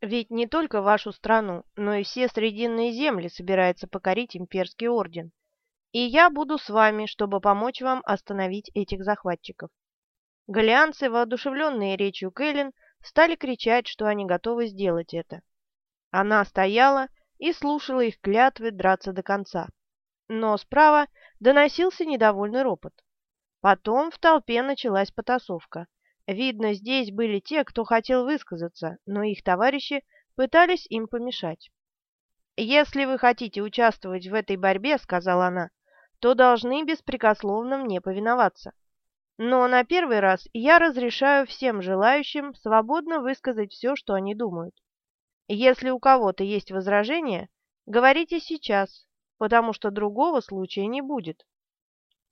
Ведь не только вашу страну, но и все Срединные земли собирается покорить имперский орден. И я буду с вами, чтобы помочь вам остановить этих захватчиков. Галианцы, воодушевленные речью Кэлен, стали кричать, что они готовы сделать это. Она стояла и слушала их клятвы драться до конца. Но справа доносился недовольный ропот. Потом в толпе началась потасовка. Видно, здесь были те, кто хотел высказаться, но их товарищи пытались им помешать. «Если вы хотите участвовать в этой борьбе, — сказала она, — то должны беспрекословно мне повиноваться. Но на первый раз я разрешаю всем желающим свободно высказать все, что они думают. Если у кого-то есть возражения, говорите сейчас, потому что другого случая не будет.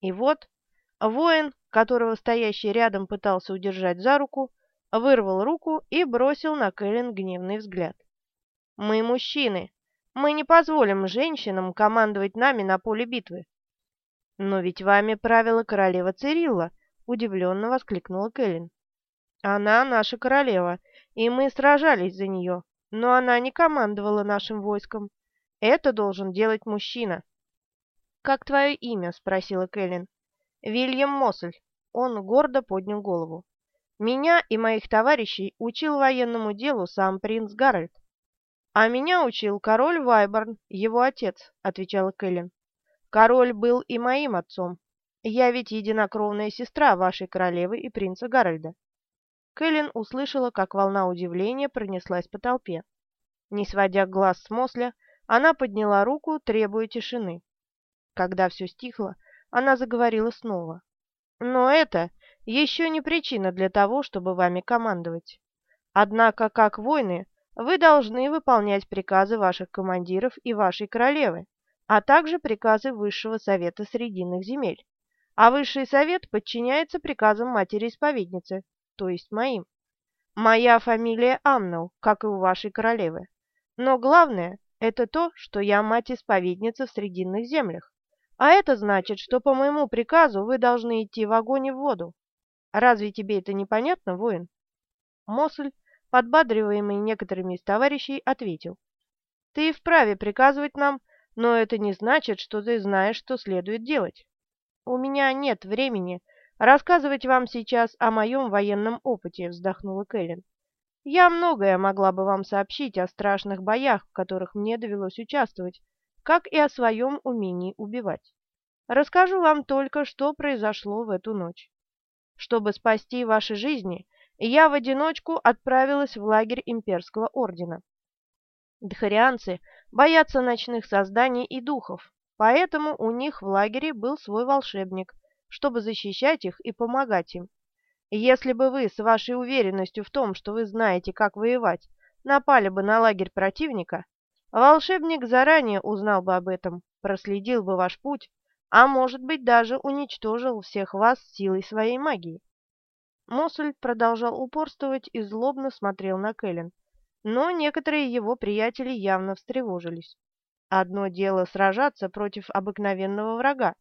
И вот воин, которого стоящий рядом пытался удержать за руку, вырвал руку и бросил на Кэлен гневный взгляд. «Мы мужчины. Мы не позволим женщинам командовать нами на поле битвы». «Но ведь вами правила королева Цирилла», — удивленно воскликнула Кэлен. «Она наша королева, и мы сражались за нее, но она не командовала нашим войском. Это должен делать мужчина. «Как твое имя?» — спросила Кэлен. «Вильям Моссель». Он гордо поднял голову. «Меня и моих товарищей учил военному делу сам принц Гарольд». «А меня учил король Вайборн, его отец», — отвечала Кэлен. «Король был и моим отцом. Я ведь единокровная сестра вашей королевы и принца Гарольда». Кэлен услышала, как волна удивления пронеслась по толпе. Не сводя глаз с Мосля, она подняла руку, требуя тишины. Когда все стихло, она заговорила снова. «Но это еще не причина для того, чтобы вами командовать. Однако, как воины, вы должны выполнять приказы ваших командиров и вашей королевы, а также приказы Высшего Совета Срединных земель. А Высший Совет подчиняется приказам матери-исповедницы, то есть моим. Моя фамилия Амнел, как и у вашей королевы. Но главное – это то, что я мать-исповедница в Срединных землях. А это значит, что по моему приказу вы должны идти в огонь и в воду. Разве тебе это непонятно, воин?» Мосль, подбадриваемый некоторыми из товарищей, ответил. «Ты вправе приказывать нам, но это не значит, что ты знаешь, что следует делать. У меня нет времени рассказывать вам сейчас о моем военном опыте», — вздохнула Кэлен. Я многое могла бы вам сообщить о страшных боях, в которых мне довелось участвовать, как и о своем умении убивать. Расскажу вам только, что произошло в эту ночь. Чтобы спасти ваши жизни, я в одиночку отправилась в лагерь имперского ордена. Дхарианцы боятся ночных созданий и духов, поэтому у них в лагере был свой волшебник, чтобы защищать их и помогать им. Если бы вы с вашей уверенностью в том, что вы знаете, как воевать, напали бы на лагерь противника, волшебник заранее узнал бы об этом, проследил бы ваш путь, а может быть даже уничтожил всех вас силой своей магии. Мосль продолжал упорствовать и злобно смотрел на Кэлен, но некоторые его приятели явно встревожились. Одно дело сражаться против обыкновенного врага,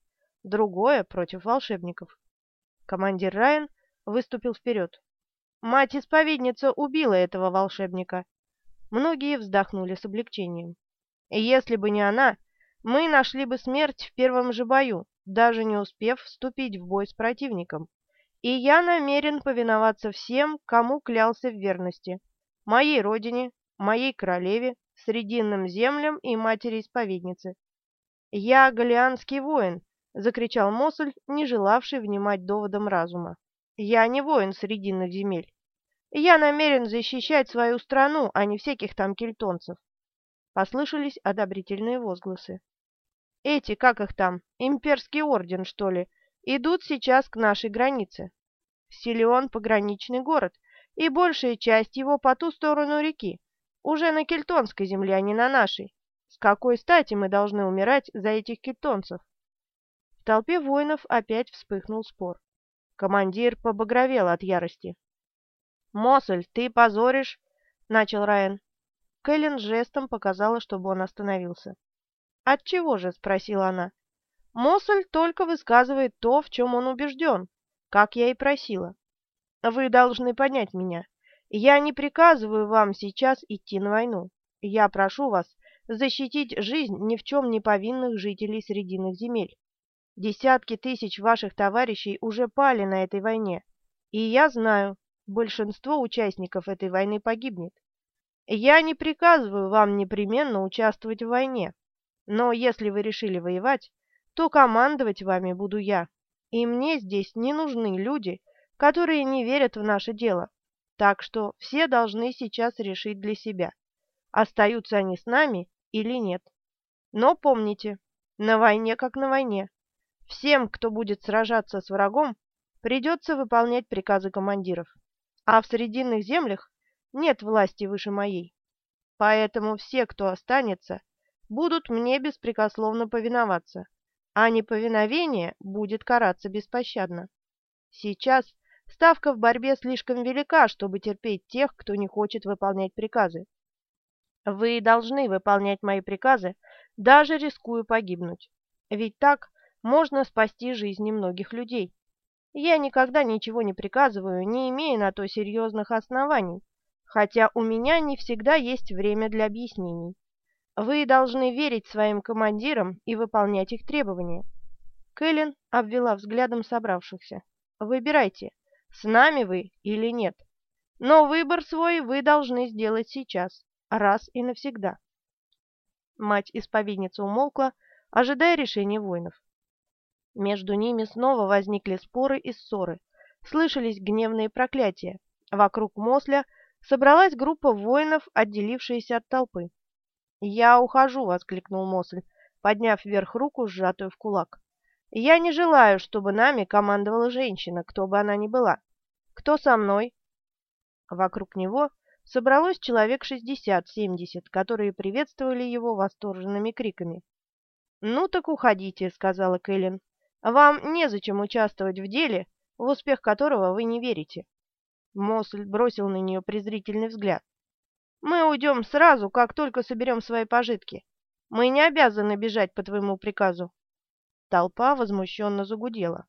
другое — против волшебников. Командир Райан выступил вперед. Мать-исповедница убила этого волшебника. Многие вздохнули с облегчением. Если бы не она, мы нашли бы смерть в первом же бою, даже не успев вступить в бой с противником. И я намерен повиноваться всем, кому клялся в верности. Моей родине, моей королеве, срединным землям и матери-исповеднице. «Я галианский воин!» — закричал Мосль, не желавший внимать доводам разума. Я не воин срединных земель. Я намерен защищать свою страну, а не всяких там кельтонцев. Послышались одобрительные возгласы. Эти, как их там, имперский орден, что ли, идут сейчас к нашей границе. Силион — пограничный город, и большая часть его по ту сторону реки, уже на кельтонской земле, а не на нашей. С какой стати мы должны умирать за этих кельтонцев? В толпе воинов опять вспыхнул спор. Командир побагровел от ярости. «Мосль, ты позоришь!» — начал Райан. Кэлен жестом показала, чтобы он остановился. «Отчего же?» — спросила она. «Мосль только высказывает то, в чем он убежден, как я и просила. Вы должны понять меня. Я не приказываю вам сейчас идти на войну. Я прошу вас защитить жизнь ни в чем не повинных жителей Срединных земель. Десятки тысяч ваших товарищей уже пали на этой войне, и я знаю, большинство участников этой войны погибнет. Я не приказываю вам непременно участвовать в войне, но если вы решили воевать, то командовать вами буду я, и мне здесь не нужны люди, которые не верят в наше дело. Так что все должны сейчас решить для себя, остаются они с нами или нет. Но помните, на войне как на войне. Всем, кто будет сражаться с врагом, придется выполнять приказы командиров. А в Срединных землях нет власти выше моей. Поэтому все, кто останется, будут мне беспрекословно повиноваться, а неповиновение будет караться беспощадно. Сейчас ставка в борьбе слишком велика, чтобы терпеть тех, кто не хочет выполнять приказы. Вы должны выполнять мои приказы, даже рискуя погибнуть. Ведь так можно спасти жизни многих людей. Я никогда ничего не приказываю, не имея на то серьезных оснований, хотя у меня не всегда есть время для объяснений. Вы должны верить своим командирам и выполнять их требования. Кэлен обвела взглядом собравшихся. Выбирайте, с нами вы или нет. Но выбор свой вы должны сделать сейчас, раз и навсегда. Мать-исповедница умолкла, ожидая решения воинов. Между ними снова возникли споры и ссоры, слышались гневные проклятия. Вокруг Мосля собралась группа воинов, отделившаяся от толпы. «Я ухожу!» — воскликнул Мосль, подняв вверх руку, сжатую в кулак. «Я не желаю, чтобы нами командовала женщина, кто бы она ни была. Кто со мной?» Вокруг него собралось человек шестьдесят-семьдесят, которые приветствовали его восторженными криками. «Ну так уходите», — сказала Кэлен. «Вам незачем участвовать в деле, в успех которого вы не верите». Мосль бросил на нее презрительный взгляд. «Мы уйдем сразу, как только соберем свои пожитки. Мы не обязаны бежать по твоему приказу». Толпа возмущенно загудела.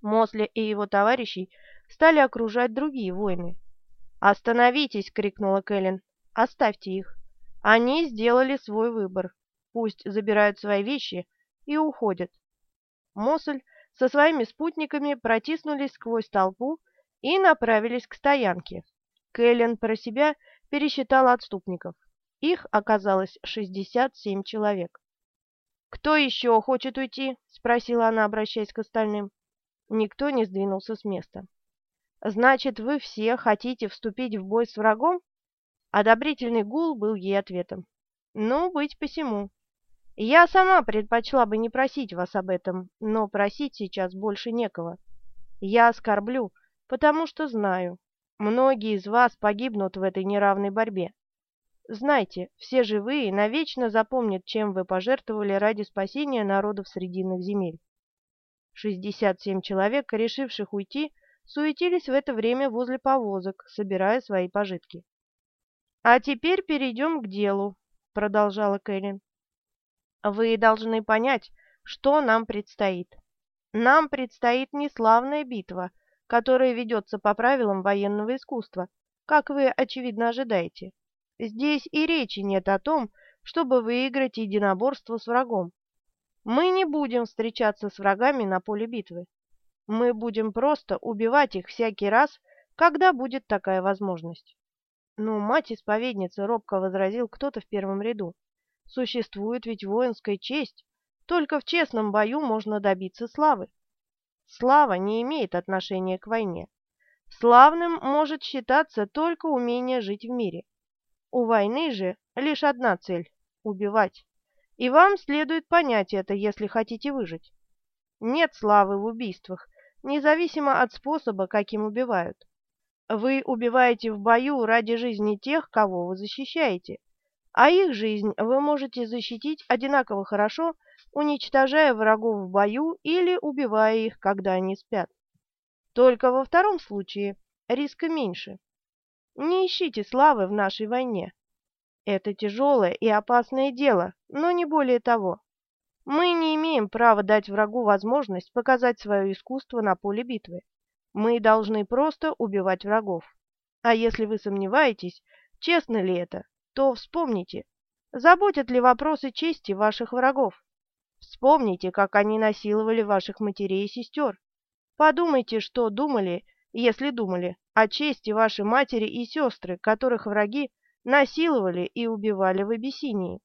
Мосли и его товарищи стали окружать другие воины. «Остановитесь!» — крикнула Кэлен. «Оставьте их. Они сделали свой выбор. Пусть забирают свои вещи и уходят». Мосль со своими спутниками протиснулись сквозь толпу и направились к стоянке. Кэлен про себя пересчитала отступников. Их оказалось 67 человек. «Кто еще хочет уйти?» — спросила она, обращаясь к остальным. Никто не сдвинулся с места. «Значит, вы все хотите вступить в бой с врагом?» Одобрительный гул был ей ответом. «Ну, быть посему. Я сама предпочла бы не просить вас об этом, но просить сейчас больше некого. Я оскорблю, потому что знаю, многие из вас погибнут в этой неравной борьбе. Знайте, все живые навечно запомнят, чем вы пожертвовали ради спасения народов Срединных земель. 67 человек, решивших уйти, суетились в это время возле повозок, собирая свои пожитки. «А теперь перейдем к делу», — продолжала Кэлен. «Вы должны понять, что нам предстоит. Нам предстоит не славная битва, которая ведется по правилам военного искусства, как вы, очевидно, ожидаете. Здесь и речи нет о том, чтобы выиграть единоборство с врагом. Мы не будем встречаться с врагами на поле битвы. Мы будем просто убивать их всякий раз, когда будет такая возможность. Ну, мать-исповедница, робко возразил кто-то в первом ряду. Существует ведь воинская честь. Только в честном бою можно добиться славы. Слава не имеет отношения к войне. Славным может считаться только умение жить в мире. У войны же лишь одна цель – убивать. И вам следует понять это, если хотите выжить. Нет славы в убийствах, независимо от способа, каким убивают. Вы убиваете в бою ради жизни тех, кого вы защищаете, а их жизнь вы можете защитить одинаково хорошо, уничтожая врагов в бою или убивая их, когда они спят. Только во втором случае риска меньше. Не ищите славы в нашей войне. Это тяжелое и опасное дело, но не более того. Мы не имеем права дать врагу возможность показать свое искусство на поле битвы. Мы должны просто убивать врагов. А если вы сомневаетесь, честно ли это, то вспомните, заботят ли вопросы чести ваших врагов. Вспомните, как они насиловали ваших матерей и сестер. Подумайте, что думали, если думали, о чести вашей матери и сестры, которых враги насиловали и убивали в Абиссинии.